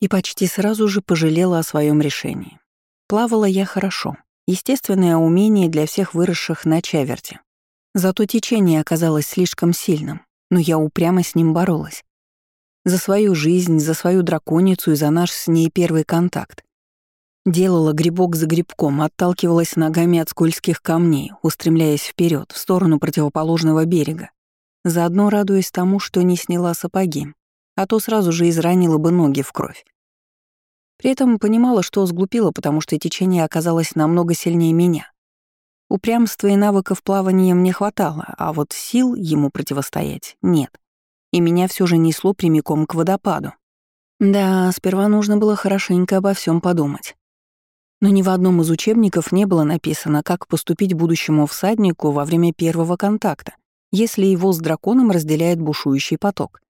И почти сразу же пожалела о своем решении. Плавала я хорошо. Естественное умение для всех выросших на чаверте. Зато течение оказалось слишком сильным, но я упрямо с ним боролась. За свою жизнь, за свою драконицу и за наш с ней первый контакт. Делала грибок за грибком, отталкивалась ногами от скользких камней, устремляясь вперед в сторону противоположного берега. Заодно радуясь тому, что не сняла сапоги, а то сразу же изранила бы ноги в кровь. При этом понимала, что сглупила, потому что течение оказалось намного сильнее меня. Упрямства и навыков плавания мне хватало, а вот сил ему противостоять нет и меня все же несло прямиком к водопаду. Да, сперва нужно было хорошенько обо всем подумать. Но ни в одном из учебников не было написано, как поступить будущему всаднику во время первого контакта, если его с драконом разделяет бушующий поток.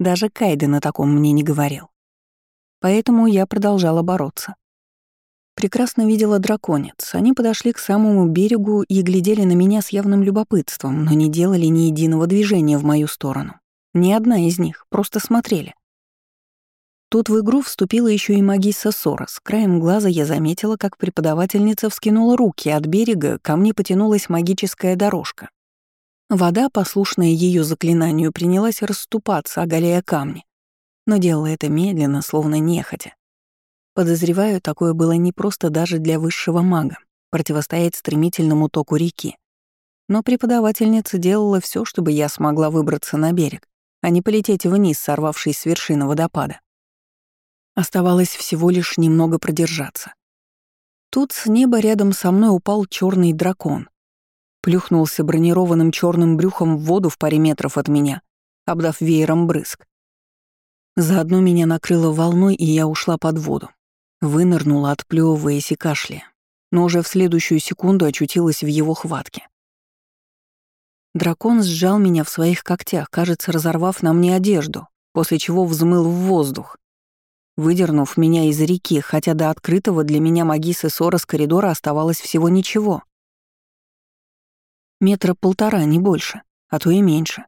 Даже Кайден о таком мне не говорил. Поэтому я продолжала бороться. Прекрасно видела драконец. Они подошли к самому берегу и глядели на меня с явным любопытством, но не делали ни единого движения в мою сторону. Ни одна из них, просто смотрели. Тут в игру вступила еще и магисса Сорос. Краем глаза я заметила, как преподавательница вскинула руки, от берега ко мне потянулась магическая дорожка. Вода, послушная ее заклинанию, принялась расступаться, оголяя камни, но делала это медленно, словно нехотя. Подозреваю, такое было не просто даже для высшего мага, противостоять стремительному току реки. Но преподавательница делала все, чтобы я смогла выбраться на берег а не полететь вниз, сорвавшись с вершины водопада. Оставалось всего лишь немного продержаться. Тут с неба рядом со мной упал черный дракон. Плюхнулся бронированным черным брюхом в воду в паре метров от меня, обдав веером брызг. Заодно меня накрыло волной, и я ушла под воду. Вынырнула, отплёвываясь и кашляя, но уже в следующую секунду очутилась в его хватке. Дракон сжал меня в своих когтях, кажется, разорвав на мне одежду, после чего взмыл в воздух. Выдернув меня из реки, хотя до открытого для меня магисы Сорос коридора оставалось всего ничего. Метра полтора, не больше, а то и меньше.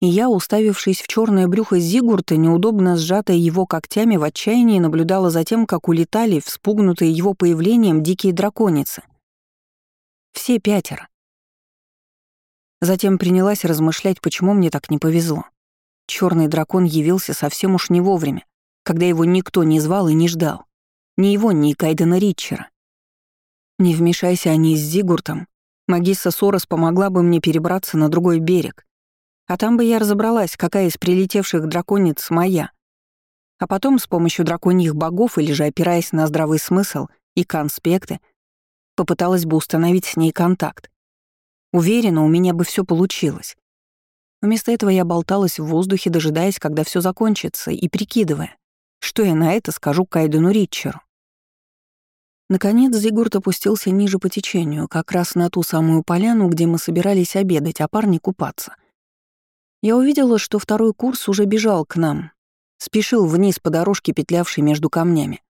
И я, уставившись в черное брюхо Зигурта, неудобно сжатое его когтями, в отчаянии наблюдала за тем, как улетали, вспугнутые его появлением, дикие драконицы. Все пятеро. Затем принялась размышлять, почему мне так не повезло. Черный дракон явился совсем уж не вовремя, когда его никто не звал и не ждал. Ни его, ни Кайдена Ритчера. Не вмешайся они с Зигуртом, магисса Сорос помогла бы мне перебраться на другой берег. А там бы я разобралась, какая из прилетевших драконец моя. А потом с помощью драконьих богов или же опираясь на здравый смысл и конспекты, попыталась бы установить с ней контакт. Уверена, у меня бы все получилось. Вместо этого я болталась в воздухе, дожидаясь, когда все закончится, и прикидывая, что я на это скажу Кайдену Ритчеру. Наконец Зигурд опустился ниже по течению, как раз на ту самую поляну, где мы собирались обедать, а парни купаться. Я увидела, что второй курс уже бежал к нам, спешил вниз по дорожке, петлявшей между камнями.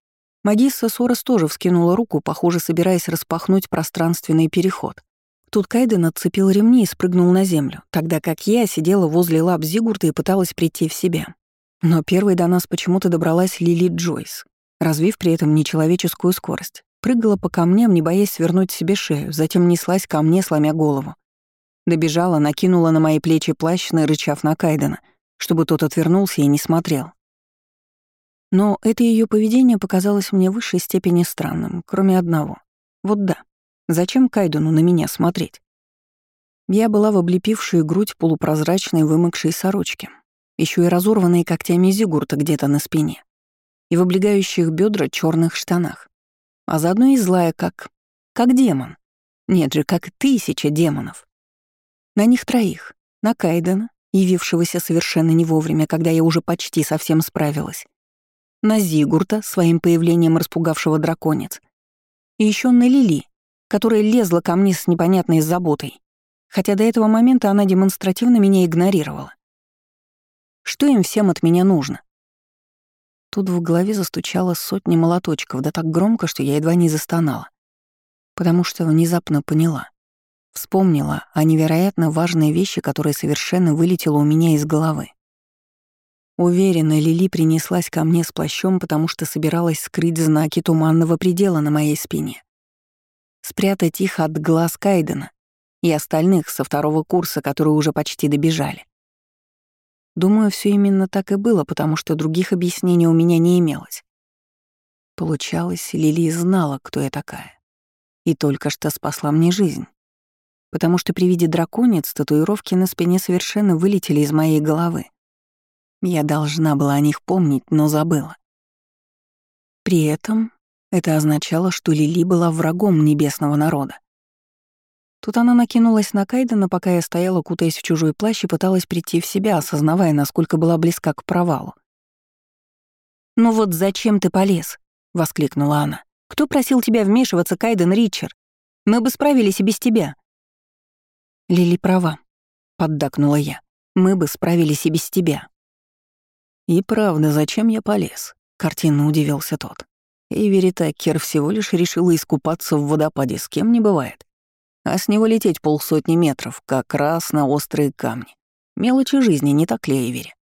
Магисса Сорос тоже вскинула руку, похоже, собираясь распахнуть пространственный переход. Тут Кайден отцепил ремни и спрыгнул на землю, тогда как я сидела возле лап Зигурта и пыталась прийти в себя. Но первой до нас почему-то добралась Лили Джойс, развив при этом нечеловеческую скорость. Прыгала по камням, не боясь свернуть себе шею, затем неслась ко мне, сломя голову. Добежала, накинула на мои плечи плащ, нарычав на Кайдена, чтобы тот отвернулся и не смотрел. Но это ее поведение показалось мне в высшей степени странным, кроме одного. Вот да, Зачем Кайдену на меня смотреть? Я была в облепившей грудь полупрозрачной вымокшей сорочке, еще и разорванной когтями зигурта где-то на спине, и в облегающих бедра черных штанах, а заодно и злая, как... как демон. Нет же, как тысяча демонов. На них троих. На Кайдена, явившегося совершенно не вовремя, когда я уже почти совсем справилась. На Зигурта, своим появлением распугавшего драконец. И еще на Лили, которая лезла ко мне с непонятной заботой, хотя до этого момента она демонстративно меня игнорировала. Что им всем от меня нужно? Тут в голове застучало сотни молоточков, да так громко, что я едва не застонала. Потому что внезапно поняла. Вспомнила о невероятно важной вещи, которая совершенно вылетела у меня из головы. Уверена, Лили принеслась ко мне с плащом, потому что собиралась скрыть знаки туманного предела на моей спине. Спрятать их от глаз Кайдена и остальных со второго курса, которые уже почти добежали. Думаю, все именно так и было, потому что других объяснений у меня не имелось. Получалось, Лили знала, кто я такая. И только что спасла мне жизнь. Потому что при виде драконец татуировки на спине совершенно вылетели из моей головы. Я должна была о них помнить, но забыла. При этом это означало, что Лили была врагом небесного народа. Тут она накинулась на Кайдена, пока я стояла, кутаясь в чужой плащ и пыталась прийти в себя, осознавая, насколько была близка к провалу. «Ну вот зачем ты полез?» — воскликнула она. «Кто просил тебя вмешиваться, Кайден Ричард? Мы бы справились и без тебя». «Лили права», — поддакнула я. «Мы бы справились и без тебя». «И правда, зачем я полез?» — картинно удивился тот. Эйвери Такер всего лишь решила искупаться в водопаде, с кем не бывает. А с него лететь полсотни метров, как раз на острые камни. Мелочи жизни, не так ли, Эйвери?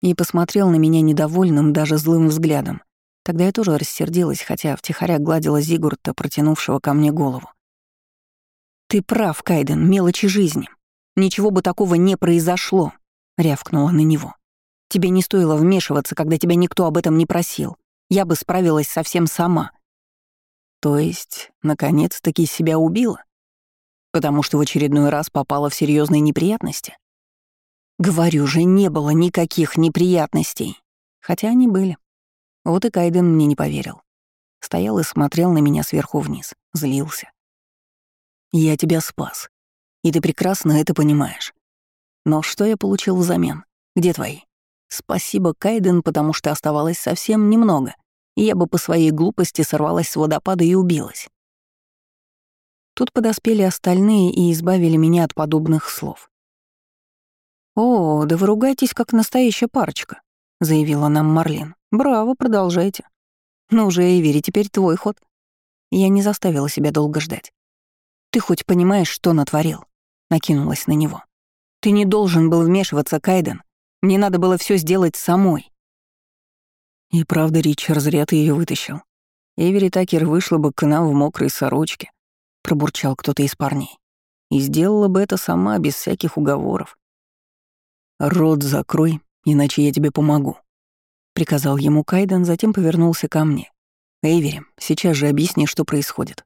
И посмотрел на меня недовольным, даже злым взглядом. Тогда я тоже рассердилась, хотя втихаря гладила Зигурта, протянувшего ко мне голову. «Ты прав, Кайден, мелочи жизни. Ничего бы такого не произошло», — рявкнула на него. Тебе не стоило вмешиваться, когда тебя никто об этом не просил. Я бы справилась совсем сама. То есть, наконец-таки себя убила? Потому что в очередной раз попала в серьезные неприятности? Говорю же, не было никаких неприятностей. Хотя они были. Вот и Кайден мне не поверил. Стоял и смотрел на меня сверху вниз, злился. Я тебя спас. И ты прекрасно это понимаешь. Но что я получил взамен? Где твои? Спасибо, Кайден, потому что оставалось совсем немного, я бы по своей глупости сорвалась с водопада и убилась. Тут подоспели остальные и избавили меня от подобных слов. «О, да вы ругаетесь, как настоящая парочка», — заявила нам Марлин. «Браво, продолжайте». «Ну уже, Эйвери, теперь твой ход». Я не заставила себя долго ждать. «Ты хоть понимаешь, что натворил?» — накинулась на него. «Ты не должен был вмешиваться, Кайден. Мне надо было все сделать самой. И правда, Ричард зря ты ее вытащил. Эвери Такер вышла бы к нам в мокрой сорочке, пробурчал кто-то из парней. И сделала бы это сама, без всяких уговоров. «Рот закрой, иначе я тебе помогу», — приказал ему Кайден, затем повернулся ко мне. «Эйвери, сейчас же объясни, что происходит».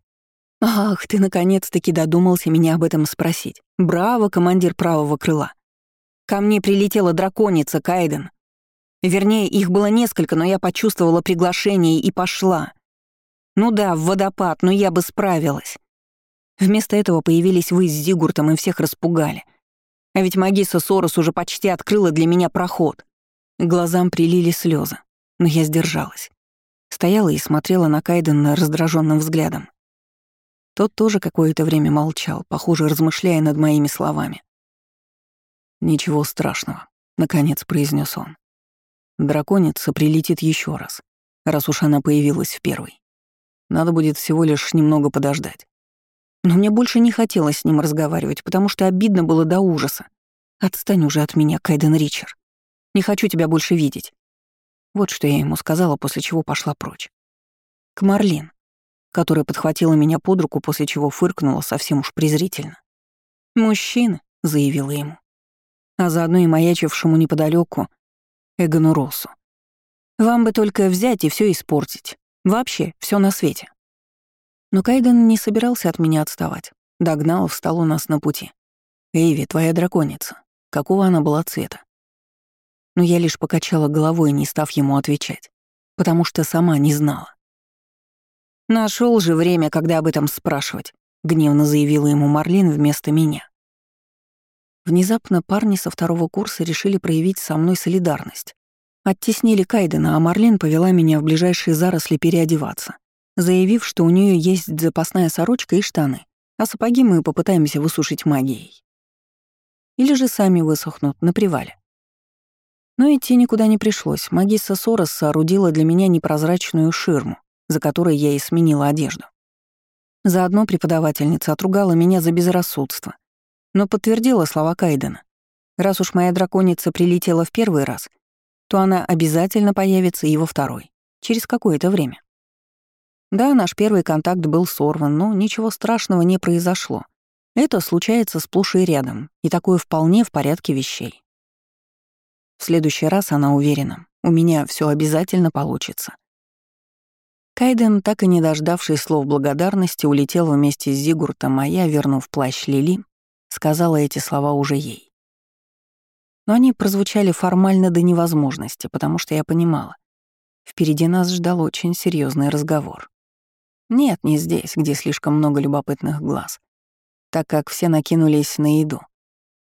«Ах, ты наконец-таки додумался меня об этом спросить. Браво, командир правого крыла. Ко мне прилетела драконица Кайден. Вернее, их было несколько, но я почувствовала приглашение и пошла. Ну да, в водопад, но я бы справилась. Вместо этого появились вы с Зигуртом и всех распугали. А ведь Магиса Сорос уже почти открыла для меня проход. Глазам прилили слезы, но я сдержалась. Стояла и смотрела на Кайдена раздраженным взглядом. Тот тоже какое-то время молчал, похоже, размышляя над моими словами. «Ничего страшного», — наконец произнес он. «Драконица прилетит еще раз, раз уж она появилась в первой. Надо будет всего лишь немного подождать». Но мне больше не хотелось с ним разговаривать, потому что обидно было до ужаса. «Отстань уже от меня, Кайден Ричард. Не хочу тебя больше видеть». Вот что я ему сказала, после чего пошла прочь. К Марлин, которая подхватила меня под руку, после чего фыркнула совсем уж презрительно. «Мужчина», — заявила ему а заодно и маячившему неподалеку Эгону Росу. Вам бы только взять и все испортить. Вообще, все на свете. Но Кайден не собирался от меня отставать. Догнал, встал у нас на пути. «Эйви, твоя драконица. Какого она была цвета?» Но я лишь покачала головой, не став ему отвечать, потому что сама не знала. Нашел же время, когда об этом спрашивать», — гневно заявила ему Марлин вместо меня. Внезапно парни со второго курса решили проявить со мной солидарность. Оттеснили Кайдена, а Марлин повела меня в ближайшие заросли переодеваться, заявив, что у нее есть запасная сорочка и штаны, а сапоги мы попытаемся высушить магией. Или же сами высохнут на привале. Но идти никуда не пришлось. Магисса Сорос соорудила для меня непрозрачную ширму, за которой я и сменила одежду. Заодно преподавательница отругала меня за безрассудство — но подтвердила слова Кайдена. Раз уж моя драконица прилетела в первый раз, то она обязательно появится и во второй, через какое-то время. Да, наш первый контакт был сорван, но ничего страшного не произошло. Это случается сплошь и рядом, и такое вполне в порядке вещей. В следующий раз, она уверена, у меня все обязательно получится. Кайден, так и не дождавшись слов благодарности, улетел вместе с Зигуртом, а я, вернув плащ Лили, сказала эти слова уже ей. Но они прозвучали формально до невозможности, потому что я понимала. Впереди нас ждал очень серьезный разговор. Нет, не здесь, где слишком много любопытных глаз, так как все накинулись на еду.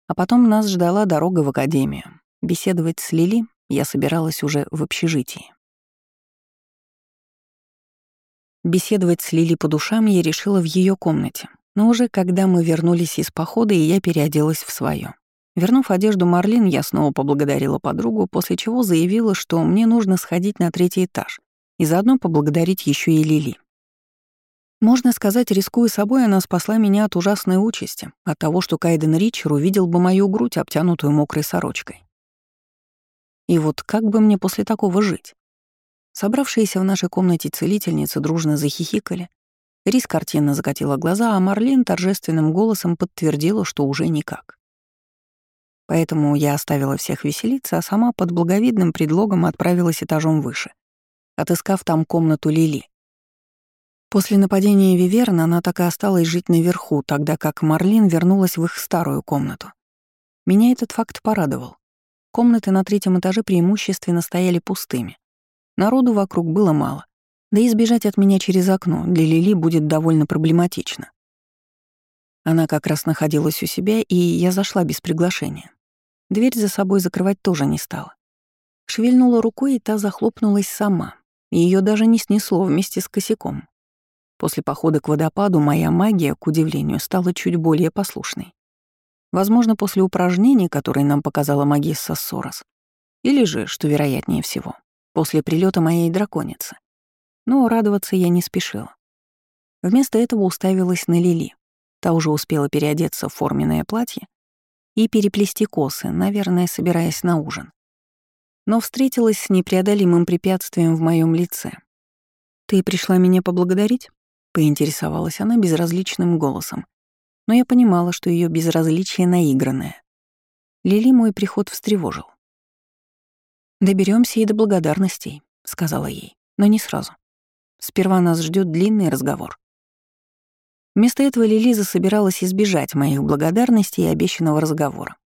А потом нас ждала дорога в академию. Беседовать с Лили я собиралась уже в общежитии. Беседовать с Лили по душам я решила в ее комнате, но уже когда мы вернулись из похода, и я переоделась в свое. Вернув одежду Марлин, я снова поблагодарила подругу, после чего заявила, что мне нужно сходить на третий этаж и заодно поблагодарить еще и Лили. Можно сказать, рискуя собой, она спасла меня от ужасной участи, от того, что Кайден Ричер увидел бы мою грудь, обтянутую мокрой сорочкой. И вот как бы мне после такого жить? Собравшиеся в нашей комнате целительницы дружно захихикали. Рис картинно закатила глаза, а Марлин торжественным голосом подтвердила, что уже никак. Поэтому я оставила всех веселиться, а сама под благовидным предлогом отправилась этажом выше, отыскав там комнату Лили. После нападения Виверна она так и осталась жить наверху, тогда как Марлин вернулась в их старую комнату. Меня этот факт порадовал. Комнаты на третьем этаже преимущественно стояли пустыми. Народу вокруг было мало. Да и сбежать от меня через окно для Лили будет довольно проблематично. Она как раз находилась у себя, и я зашла без приглашения. Дверь за собой закрывать тоже не стала. Шевельнула рукой, и та захлопнулась сама. Ее даже не снесло вместе с косяком. После похода к водопаду моя магия, к удивлению, стала чуть более послушной. Возможно, после упражнений, которые нам показала магисса Сорос. Или же, что вероятнее всего, после прилета моей драконицы. Но радоваться я не спешила. Вместо этого уставилась на Лили. Та уже успела переодеться в форменное платье и переплести косы, наверное, собираясь на ужин. Но встретилась с непреодолимым препятствием в моем лице. «Ты пришла меня поблагодарить?» Поинтересовалась она безразличным голосом. Но я понимала, что ее безразличие наигранное. Лили мой приход встревожил. Доберемся и до благодарностей», — сказала ей, — «но не сразу. Сперва нас ждет длинный разговор». Вместо этого Лилиза собиралась избежать моих благодарностей и обещанного разговора.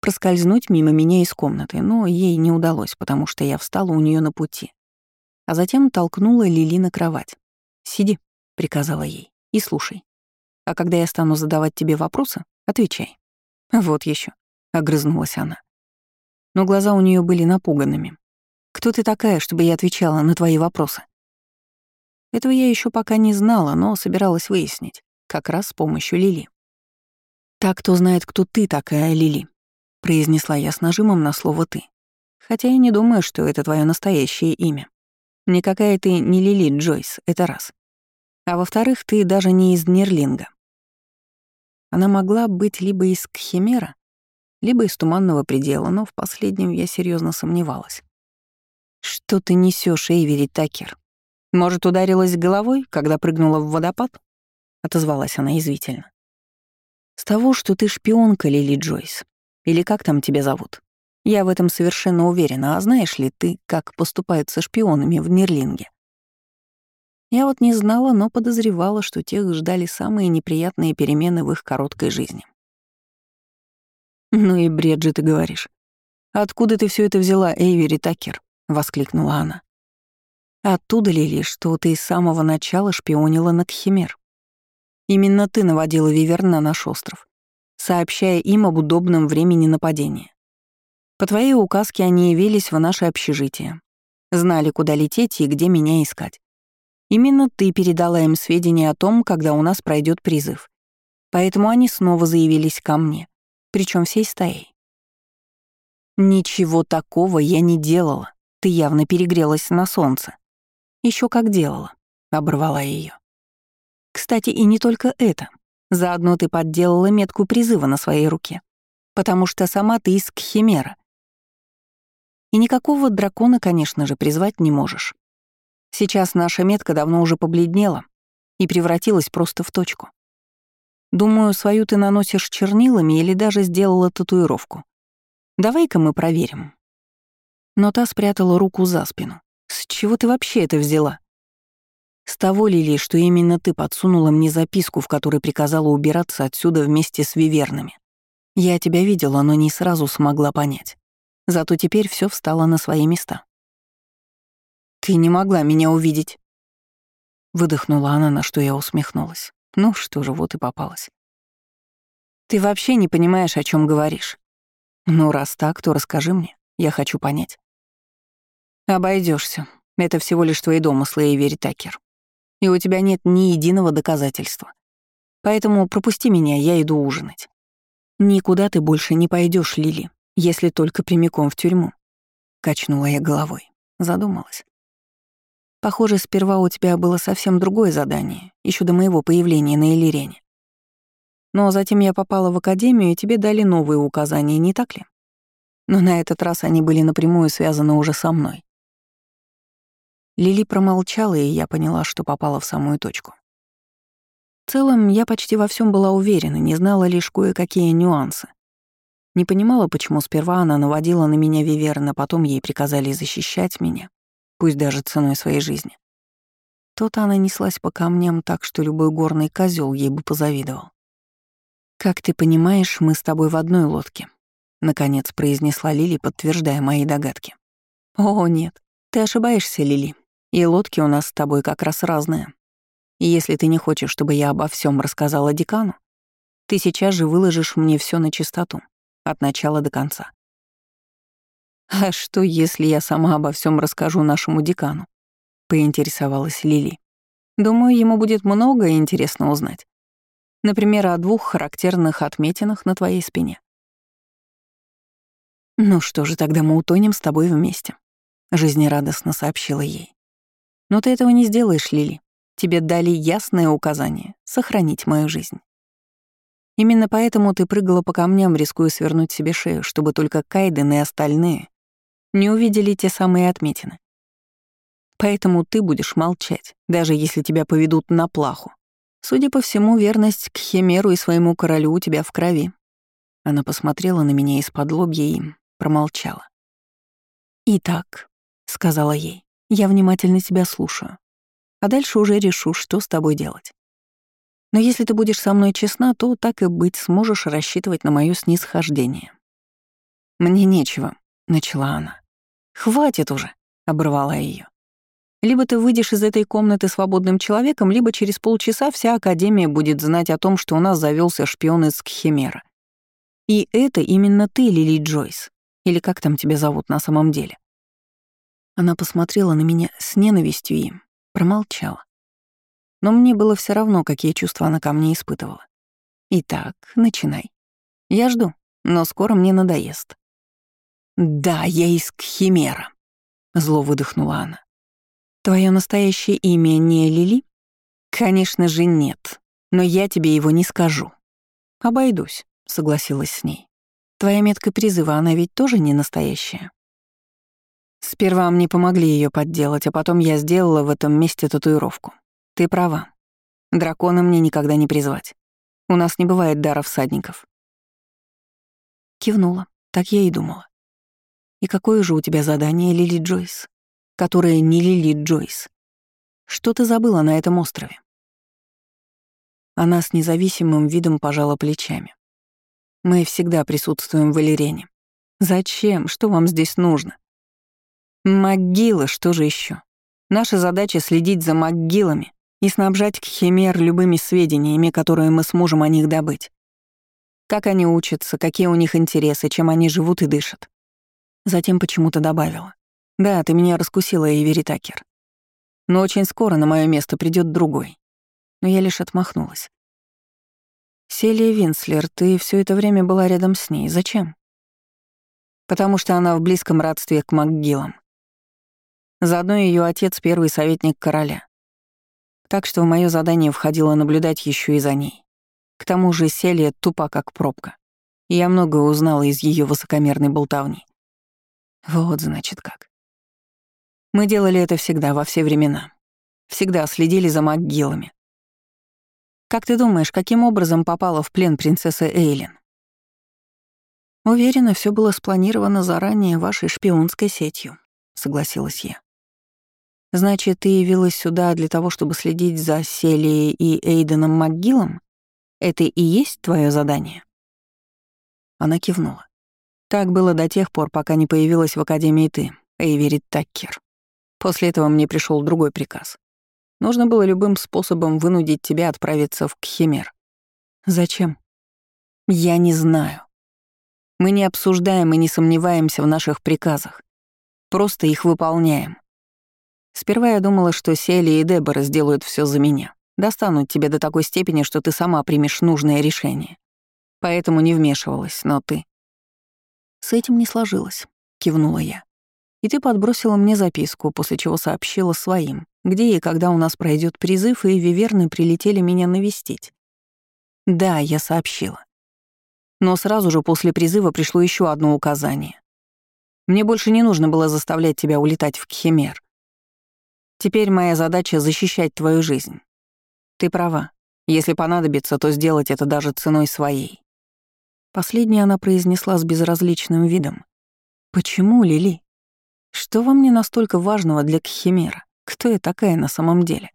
Проскользнуть мимо меня из комнаты, но ей не удалось, потому что я встала у нее на пути. А затем толкнула Лили на кровать. «Сиди», приказала ей. «И слушай. А когда я стану задавать тебе вопросы, отвечай». «Вот еще, огрызнулась она. Но глаза у нее были напуганными. «Кто ты такая, чтобы я отвечала на твои вопросы?» Этого я еще пока не знала, но собиралась выяснить, как раз с помощью Лили. «Так кто знает, кто ты такая, Лили», — произнесла я с нажимом на слово «ты». Хотя я не думаю, что это твое настоящее имя. Никакая ты не Лили Джойс, это раз. А во-вторых, ты даже не из Нерлинга. Она могла быть либо из Кхимера, либо из Туманного предела, но в последнем я серьезно сомневалась. «Что ты несешь, Эйвери Такер? Может, ударилась головой, когда прыгнула в водопад?» — отозвалась она извительно. «С того, что ты шпионка, Лили Джойс. Или как там тебя зовут? Я в этом совершенно уверена, а знаешь ли ты, как поступают со шпионами в Нерлинге?» Я вот не знала, но подозревала, что тех ждали самые неприятные перемены в их короткой жизни. «Ну и бред же ты говоришь. Откуда ты все это взяла, Эйвери Такер?» — воскликнула она. «Оттуда, Лили, что ты с самого начала шпионила на Кхимер. Именно ты наводила Виверн на наш остров, сообщая им об удобном времени нападения. По твоей указке они явились в наше общежитие, знали, куда лететь и где меня искать. Именно ты передала им сведения о том, когда у нас пройдет призыв. Поэтому они снова заявились ко мне, причем всей стаей. Ничего такого я не делала. Ты явно перегрелась на солнце. Еще как делала, оборвала ее. Кстати, и не только это. Заодно ты подделала метку призыва на своей руке. потому что сама ты из Кхимера. И никакого дракона, конечно же, призвать не можешь. Сейчас наша метка давно уже побледнела и превратилась просто в точку. Думаю, свою ты наносишь чернилами или даже сделала татуировку. Давай-ка мы проверим. Но та спрятала руку за спину. С чего ты вообще это взяла? С того, Лили, что именно ты подсунула мне записку, в которой приказала убираться отсюда вместе с вивернами. Я тебя видела, но не сразу смогла понять. Зато теперь все встало на свои места. «Ты не могла меня увидеть». Выдохнула она, на что я усмехнулась. Ну что же, вот и попалась. «Ты вообще не понимаешь, о чем говоришь. Ну, раз так, то расскажи мне. Я хочу понять». Обойдешься. Это всего лишь твои домыслы, Эйвери Такер. И у тебя нет ни единого доказательства. Поэтому пропусти меня, я иду ужинать. Никуда ты больше не пойдешь, Лили, если только прямиком в тюрьму. Качнула я головой. Задумалась. Похоже, сперва у тебя было совсем другое задание, еще до моего появления на Элирене. Но затем я попала в академию, и тебе дали новые указания, не так ли? Но на этот раз они были напрямую связаны уже со мной. Лили промолчала, и я поняла, что попала в самую точку. В целом, я почти во всем была уверена, не знала лишь кое-какие нюансы. Не понимала, почему сперва она наводила на меня Виверна, потом ей приказали защищать меня, пусть даже ценой своей жизни. То-то она неслась по камням так, что любой горный козел ей бы позавидовал. «Как ты понимаешь, мы с тобой в одной лодке», — наконец произнесла Лили, подтверждая мои догадки. «О, нет, ты ошибаешься, Лили. И лодки у нас с тобой как раз разные. И если ты не хочешь, чтобы я обо всем рассказала декану, ты сейчас же выложишь мне все на чистоту, от начала до конца. «А что, если я сама обо всем расскажу нашему декану?» — поинтересовалась Лили. «Думаю, ему будет многое интересно узнать. Например, о двух характерных отметинах на твоей спине». «Ну что же, тогда мы утонем с тобой вместе», — жизнерадостно сообщила ей. «Но ты этого не сделаешь, Лили. Тебе дали ясное указание — сохранить мою жизнь. Именно поэтому ты прыгала по камням, рискуя свернуть себе шею, чтобы только Кайден и остальные не увидели те самые отметины. Поэтому ты будешь молчать, даже если тебя поведут на плаху. Судя по всему, верность к Химеру и своему королю у тебя в крови. Она посмотрела на меня из-под лобья и промолчала. «Итак», — сказала ей. «Я внимательно тебя слушаю. А дальше уже решу, что с тобой делать. Но если ты будешь со мной честна, то, так и быть, сможешь рассчитывать на моё снисхождение». «Мне нечего», — начала она. «Хватит уже», — оборвала её. «Либо ты выйдешь из этой комнаты свободным человеком, либо через полчаса вся Академия будет знать о том, что у нас завелся шпион из Кхимера. И это именно ты, Лили Джойс. Или как там тебя зовут на самом деле?» Она посмотрела на меня с ненавистью и промолчала. Но мне было все равно, какие чувства она ко мне испытывала. Итак, начинай. Я жду, но скоро мне надоест. «Да, я из Кхимера», — зло выдохнула она. «Твое настоящее имя не Лили?» «Конечно же нет, но я тебе его не скажу». «Обойдусь», — согласилась с ней. «Твоя метка призыва, она ведь тоже не настоящая?» Сперва мне помогли ее подделать, а потом я сделала в этом месте татуировку. Ты права. Дракона мне никогда не призвать. У нас не бывает дара всадников. Кивнула. Так я и думала. И какое же у тебя задание, Лили Джойс? Которое не Лили Джойс. Что ты забыла на этом острове? Она с независимым видом пожала плечами. Мы всегда присутствуем в Валерене. Зачем? Что вам здесь нужно? Могила, что же еще? Наша задача — следить за могилами и снабжать Кхимер любыми сведениями, которые мы сможем о них добыть. Как они учатся, какие у них интересы, чем они живут и дышат. Затем почему-то добавила. «Да, ты меня раскусила, Эйвери Такер. Но очень скоро на мое место придет другой». Но я лишь отмахнулась. «Селия Винслер, ты все это время была рядом с ней. Зачем?» «Потому что она в близком родстве к МакГиллам. Заодно ее отец — первый советник короля. Так что в мое задание входило наблюдать еще и за ней. К тому же Селия тупа, как пробка. Я многое узнала из ее высокомерной болтовни. Вот, значит, как. Мы делали это всегда, во все времена. Всегда следили за могилами. Как ты думаешь, каким образом попала в плен принцесса Эйлин? Уверена, все было спланировано заранее вашей шпионской сетью, согласилась я. Значит, ты явилась сюда для того, чтобы следить за Селией и Эйденом МакГиллом? Это и есть твое задание?» Она кивнула. «Так было до тех пор, пока не появилась в Академии ты, Эйверит Таккер. После этого мне пришел другой приказ. Нужно было любым способом вынудить тебя отправиться в Кхимер. Зачем? Я не знаю. Мы не обсуждаем и не сомневаемся в наших приказах. Просто их выполняем. Сперва я думала, что Сели и Дебора сделают все за меня. Достанут тебя до такой степени, что ты сама примешь нужное решение. Поэтому не вмешивалась, но ты... С этим не сложилось, кивнула я. И ты подбросила мне записку, после чего сообщила своим, где и когда у нас пройдет призыв, и виверны прилетели меня навестить. Да, я сообщила. Но сразу же после призыва пришло еще одно указание. Мне больше не нужно было заставлять тебя улетать в Кхимер. Теперь моя задача — защищать твою жизнь. Ты права. Если понадобится, то сделать это даже ценой своей. Последнее она произнесла с безразличным видом. «Почему, Лили? Что во мне настолько важного для Кхимера? Кто я такая на самом деле?»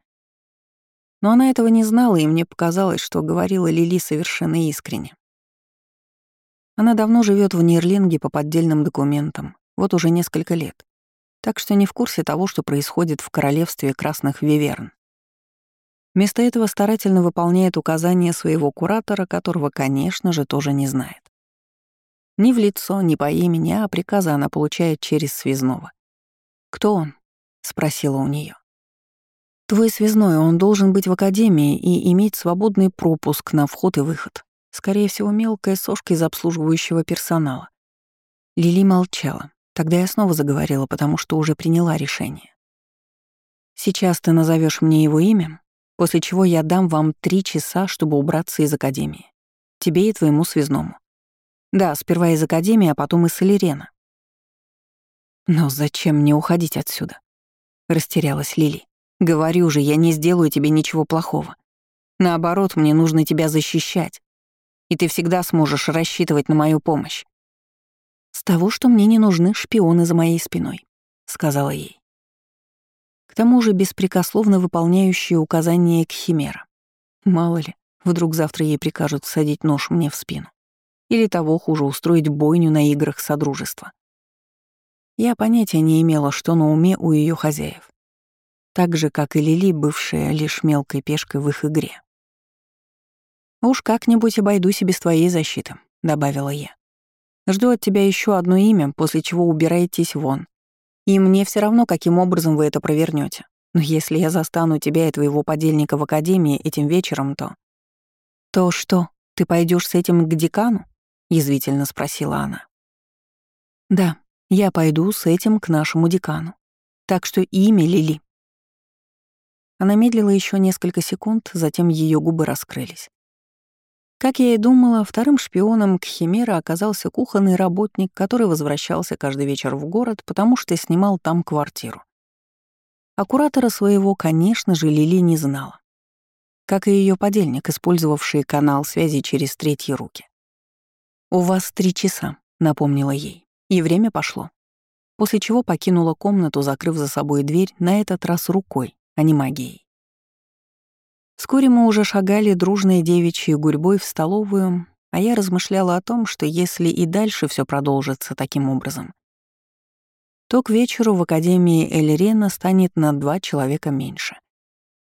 Но она этого не знала, и мне показалось, что говорила Лили совершенно искренне. Она давно живет в Нерлинге по поддельным документам, вот уже несколько лет так что не в курсе того, что происходит в королевстве красных виверн. Вместо этого старательно выполняет указания своего куратора, которого, конечно же, тоже не знает. Ни в лицо, ни по имени, а приказы она получает через связного. «Кто он?» — спросила у нее. «Твой связной, он должен быть в академии и иметь свободный пропуск на вход и выход. Скорее всего, мелкая сошка из обслуживающего персонала». Лили молчала. Тогда я снова заговорила, потому что уже приняла решение. Сейчас ты назовешь мне его имя, после чего я дам вам три часа, чтобы убраться из Академии. Тебе и твоему связному. Да, сперва из Академии, а потом из Солерена. Но зачем мне уходить отсюда? Растерялась Лили. Говорю же, я не сделаю тебе ничего плохого. Наоборот, мне нужно тебя защищать. И ты всегда сможешь рассчитывать на мою помощь. «С того, что мне не нужны шпионы за моей спиной», — сказала ей. К тому же беспрекословно выполняющие указания к Химера. Мало ли, вдруг завтра ей прикажут всадить нож мне в спину. Или того хуже, устроить бойню на играх Содружества. Я понятия не имела, что на уме у ее хозяев. Так же, как и Лили, бывшая лишь мелкой пешкой в их игре. «Уж как-нибудь обойдусь и без твоей защиты», — добавила я. Жду от тебя еще одно имя, после чего убираетесь вон. И мне все равно, каким образом вы это провернете. Но если я застану тебя и твоего подельника в академии этим вечером, то... То что, ты пойдешь с этим к декану? Язвительно спросила она. Да, я пойду с этим к нашему декану. Так что имя Лили. Она медлила еще несколько секунд, затем ее губы раскрылись. Как я и думала, вторым шпионом Кхимера оказался кухонный работник, который возвращался каждый вечер в город, потому что снимал там квартиру. А куратора своего, конечно же, Лили не знала. Как и ее подельник, использовавший канал связи через третьи руки. «У вас три часа», — напомнила ей, и время пошло. После чего покинула комнату, закрыв за собой дверь, на этот раз рукой, а не магией. Вскоре мы уже шагали дружной девичьей гурьбой в столовую, а я размышляла о том, что если и дальше все продолжится таким образом, то к вечеру в Академии Эльрена станет на два человека меньше.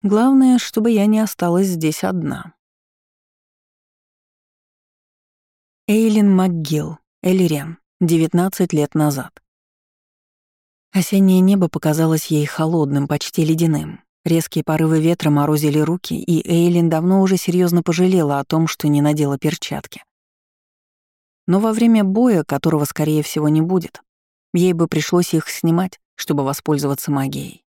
Главное, чтобы я не осталась здесь одна. Эйлин МакГилл, Эльрен, 19 лет назад. Осеннее небо показалось ей холодным, почти ледяным. Резкие порывы ветра морозили руки, и Эйлин давно уже серьезно пожалела о том, что не надела перчатки. Но во время боя, которого, скорее всего, не будет, ей бы пришлось их снимать, чтобы воспользоваться магией.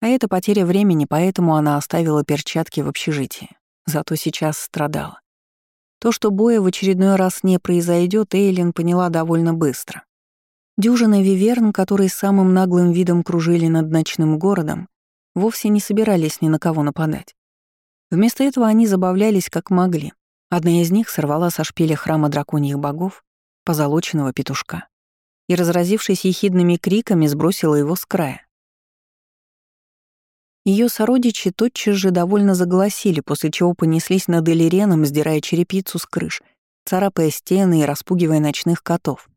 А это потеря времени, поэтому она оставила перчатки в общежитии. Зато сейчас страдала. То, что боя в очередной раз не произойдет, Эйлин поняла довольно быстро. Дюжина виверн, которые самым наглым видом кружили над ночным городом, вовсе не собирались ни на кого нападать. Вместо этого они забавлялись как могли. Одна из них сорвала со шпиля храма драконьих богов позолоченного петушка и, разразившись ехидными криками, сбросила его с края. Ее сородичи тотчас же довольно заголосили, после чего понеслись над Элиреном, сдирая черепицу с крыш, царапая стены и распугивая ночных котов.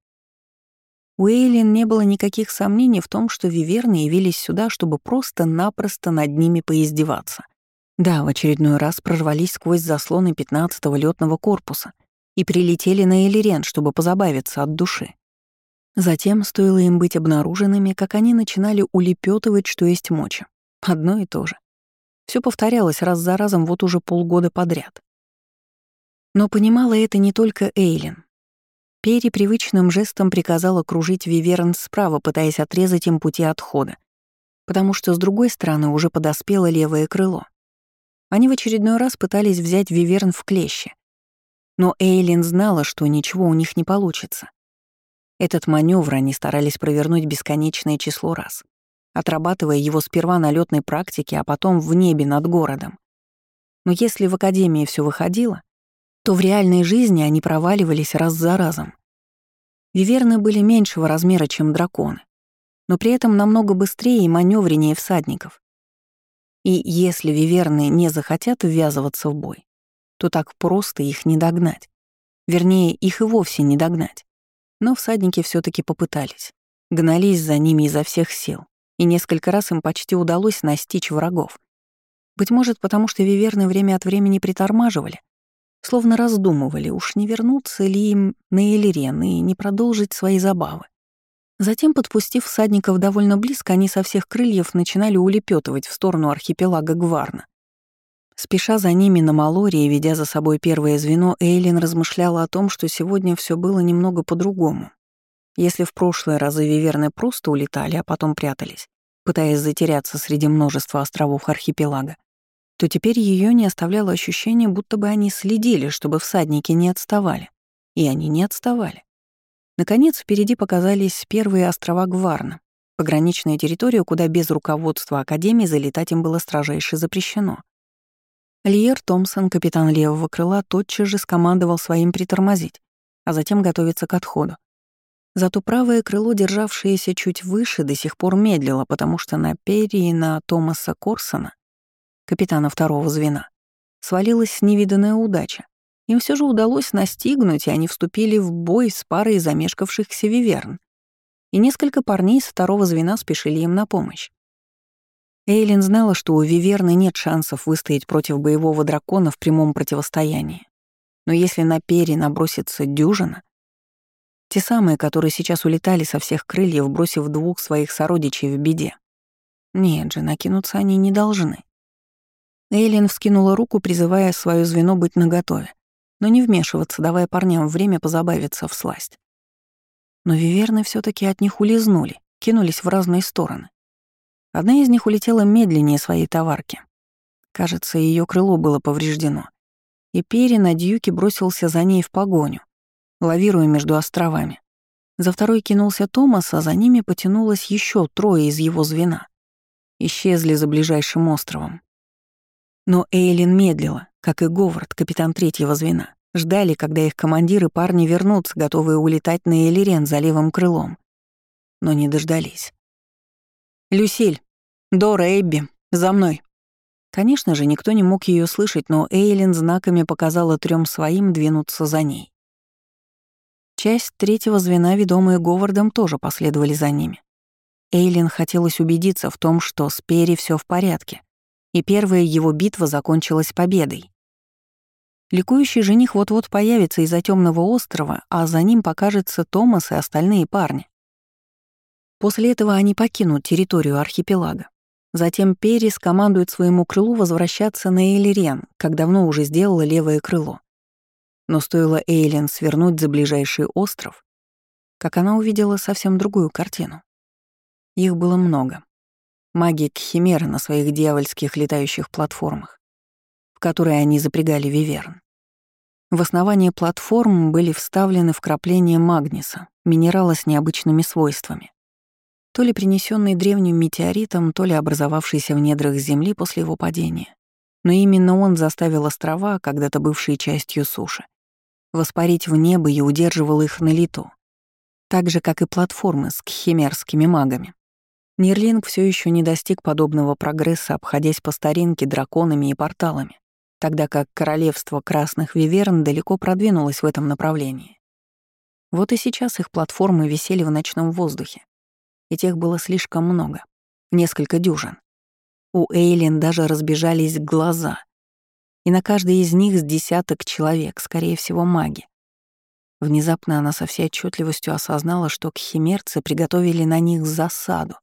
У Эйлин не было никаких сомнений в том, что виверны явились сюда, чтобы просто-напросто над ними поиздеваться. Да, в очередной раз прорвались сквозь заслоны 15-го лётного корпуса и прилетели на Элирен, чтобы позабавиться от души. Затем, стоило им быть обнаруженными, как они начинали улепетывать, что есть моча. Одно и то же. Все повторялось раз за разом вот уже полгода подряд. Но понимала это не только Эйлин. Перри привычным жестом приказала кружить Виверн справа, пытаясь отрезать им пути отхода, потому что с другой стороны уже подоспело левое крыло. Они в очередной раз пытались взять Виверн в клещи. Но Эйлин знала, что ничего у них не получится. Этот маневр они старались провернуть бесконечное число раз отрабатывая его сперва на летной практике, а потом в небе над городом. Но если в академии все выходило, то в реальной жизни они проваливались раз за разом. Виверны были меньшего размера, чем драконы, но при этом намного быстрее и маневреннее всадников. И если виверны не захотят ввязываться в бой, то так просто их не догнать. Вернее, их и вовсе не догнать. Но всадники все таки попытались. Гнались за ними изо всех сил и несколько раз им почти удалось настичь врагов. Быть может, потому что виверны время от времени притормаживали, словно раздумывали, уж не вернуться ли им на Элирен и не продолжить свои забавы. Затем, подпустив всадников довольно близко, они со всех крыльев начинали улепетывать в сторону архипелага Гварна. Спеша за ними на Малоре и ведя за собой первое звено, Эйлин размышляла о том, что сегодня все было немного по-другому. Если в прошлые разы виверны просто улетали, а потом прятались, пытаясь затеряться среди множества островов архипелага, то теперь ее не оставляло ощущение, будто бы они следили, чтобы всадники не отставали. И они не отставали. Наконец, впереди показались первые острова Гварна, пограничная территория, куда без руководства Академии залетать им было строжайше запрещено. Лиер Томпсон, капитан левого крыла, тотчас же скомандовал своим притормозить, а затем готовиться к отходу. Зато правое крыло, державшееся чуть выше, до сих пор медлило, потому что на Перри и на Томаса Корсона, капитана второго звена, свалилась невиданная удача. Им все же удалось настигнуть, и они вступили в бой с парой замешкавшихся виверн. И несколько парней с второго звена спешили им на помощь. Эйлин знала, что у Виверны нет шансов выстоять против боевого дракона в прямом противостоянии. Но если на Перри набросится дюжина, те самые, которые сейчас улетали со всех крыльев, бросив двух своих сородичей в беде. Нет же, накинуться они не должны. Эйлин вскинула руку, призывая свое звено быть наготове, но не вмешиваться, давая парням время позабавиться в сласть. Но виверны все таки от них улизнули, кинулись в разные стороны. Одна из них улетела медленнее своей товарки. Кажется, ее крыло было повреждено. И Перри на дьюке бросился за ней в погоню, лавируя между островами. За второй кинулся Томас, а за ними потянулось еще трое из его звена. Исчезли за ближайшим островом. Но Эйлин медлила, как и Говард, капитан третьего звена. Ждали, когда их командиры парни вернутся, готовые улетать на Элирен за левым крылом. Но не дождались. «Люсиль! Дора, Эбби! За мной!» Конечно же, никто не мог ее слышать, но Эйлин знаками показала трем своим двинуться за ней. Часть третьего звена, ведомые Говардом, тоже последовали за ними. Эйлин хотелось убедиться в том, что с Перри все в порядке, и первая его битва закончилась победой. Ликующий жених вот-вот появится из-за темного острова, а за ним покажется Томас и остальные парни. После этого они покинут территорию архипелага. Затем Перри скомандует своему крылу возвращаться на Элирен, как давно уже сделало левое крыло. Но стоило Эйлин свернуть за ближайший остров, как она увидела совсем другую картину. Их было много. Маги Кхимеры на своих дьявольских летающих платформах, в которые они запрягали Виверн. В основании платформ были вставлены вкрапления магниса, минерала с необычными свойствами. То ли принесенный древним метеоритом, то ли образовавшийся в недрах Земли после его падения. Но именно он заставил острова, когда-то бывшие частью суши, воспарить в небо и удерживал их на лету. Так же, как и платформы с кхимерскими магами. Нирлинг все еще не достиг подобного прогресса, обходясь по старинке драконами и порталами тогда как королевство красных виверн далеко продвинулось в этом направлении. Вот и сейчас их платформы висели в ночном воздухе, и тех было слишком много, несколько дюжин. У Эйлин даже разбежались глаза, и на каждой из них с десяток человек, скорее всего, маги. Внезапно она со всей отчетливостью осознала, что кхимерцы приготовили на них засаду.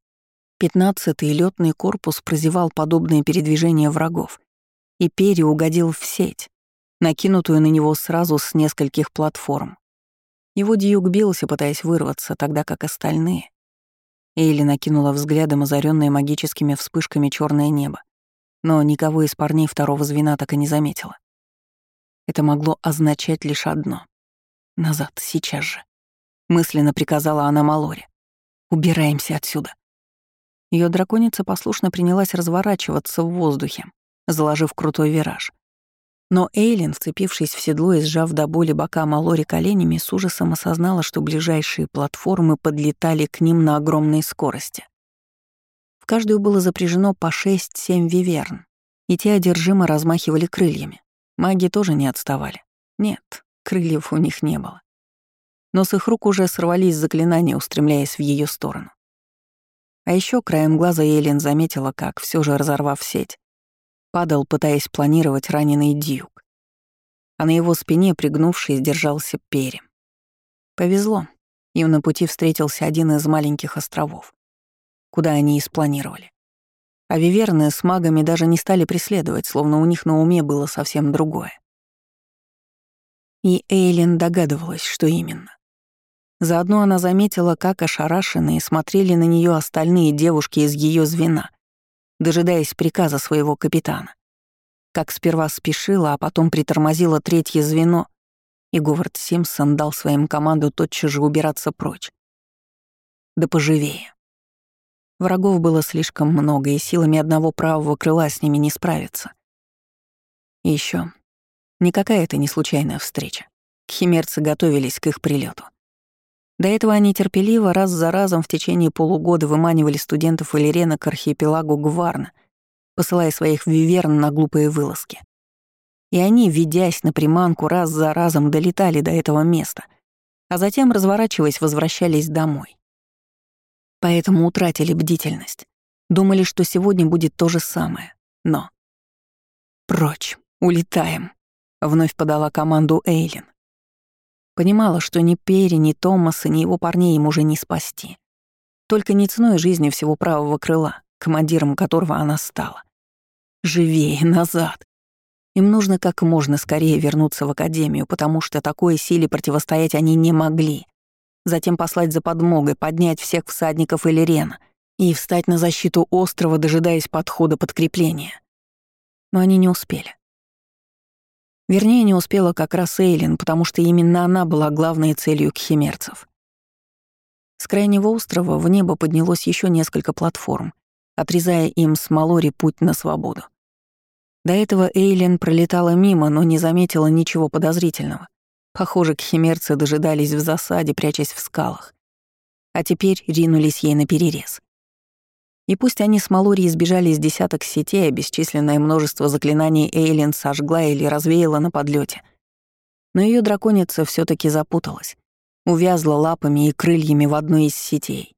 Пятнадцатый летный корпус прозевал подобные передвижения врагов и Перри угодил в сеть, накинутую на него сразу с нескольких платформ. Его дьюк бился, пытаясь вырваться, тогда как остальные. Эйли накинула взглядом озаренное магическими вспышками черное небо, но никого из парней второго звена так и не заметила. Это могло означать лишь одно. «Назад, сейчас же», — мысленно приказала она Малоре. «Убираемся отсюда». Ее драконица послушно принялась разворачиваться в воздухе, заложив крутой вираж. Но Эйлин, вцепившись в седло и сжав до боли бока Малори коленями, с ужасом осознала, что ближайшие платформы подлетали к ним на огромной скорости. В каждую было запряжено по 6-7 виверн, и те одержимо размахивали крыльями. Маги тоже не отставали. Нет, крыльев у них не было. Но с их рук уже сорвались заклинания, устремляясь в ее сторону. А еще краем глаза Эйлин заметила, как, все же разорвав сеть, падал, пытаясь планировать раненый дьюк. А на его спине, пригнувшись, держался перем. Повезло, им на пути встретился один из маленьких островов, куда они и спланировали. А виверны с магами даже не стали преследовать, словно у них на уме было совсем другое. И Эйлин догадывалась, что именно. Заодно она заметила, как ошарашенные смотрели на нее остальные девушки из ее звена, дожидаясь приказа своего капитана. Как сперва спешила, а потом притормозила третье звено, и Говард Симпсон дал своим команду тотчас же убираться прочь. Да поживее. Врагов было слишком много, и силами одного правого крыла с ними не справиться. И еще никакая это не случайная встреча. Химерцы готовились к их прилету. До этого они терпеливо раз за разом в течение полугода выманивали студентов Элерена к архипелагу Гварна, посылая своих виверн на глупые вылазки. И они, ведясь на приманку, раз за разом долетали до этого места, а затем, разворачиваясь, возвращались домой. Поэтому утратили бдительность. Думали, что сегодня будет то же самое. Но... «Прочь, улетаем», — вновь подала команду Эйлин. Понимала, что ни Перри, ни Томаса, ни его парней им уже не спасти. Только не ценой жизни всего правого крыла, командиром которого она стала. Живее, назад. Им нужно как можно скорее вернуться в Академию, потому что такой силе противостоять они не могли. Затем послать за подмогой, поднять всех всадников Элирена и встать на защиту острова, дожидаясь подхода подкрепления. Но они не успели. Вернее, не успела как раз Эйлин, потому что именно она была главной целью кхимерцев. С крайнего острова в небо поднялось еще несколько платформ, отрезая им с Малори путь на свободу. До этого Эйлин пролетала мимо, но не заметила ничего подозрительного. Похоже, кхимерцы дожидались в засаде, прячась в скалах. А теперь ринулись ей на перерез. И пусть они с Малори избежали из десяток сетей, а бесчисленное множество заклинаний Эйлин сожгла или развеяла на подлете, но ее драконица все таки запуталась, увязла лапами и крыльями в одной из сетей.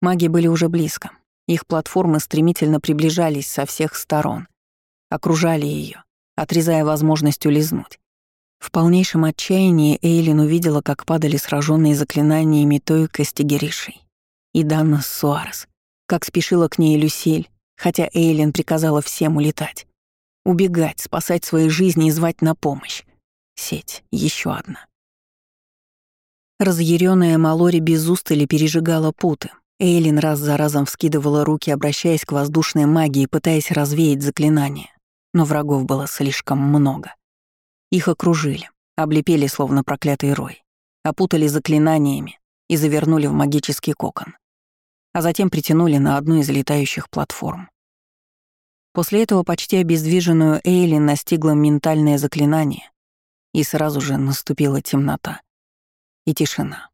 Маги были уже близко. Их платформы стремительно приближались со всех сторон, окружали ее, отрезая возможность улизнуть. В полнейшем отчаянии Эйлин увидела, как падали сраженные заклинаниями той Костегеришей и Данна Суарес, как спешила к ней Люсиль, хотя Эйлин приказала всем улетать. Убегать, спасать свои жизни и звать на помощь. Сеть, еще одна. Разъяренная Малори без устали пережигала путы. Эйлин раз за разом вскидывала руки, обращаясь к воздушной магии, пытаясь развеять заклинание. Но врагов было слишком много. Их окружили, облепили словно проклятый рой, опутали заклинаниями и завернули в магический кокон, а затем притянули на одну из летающих платформ. После этого почти обездвиженную Эйлин настигло ментальное заклинание, и сразу же наступила темнота и тишина.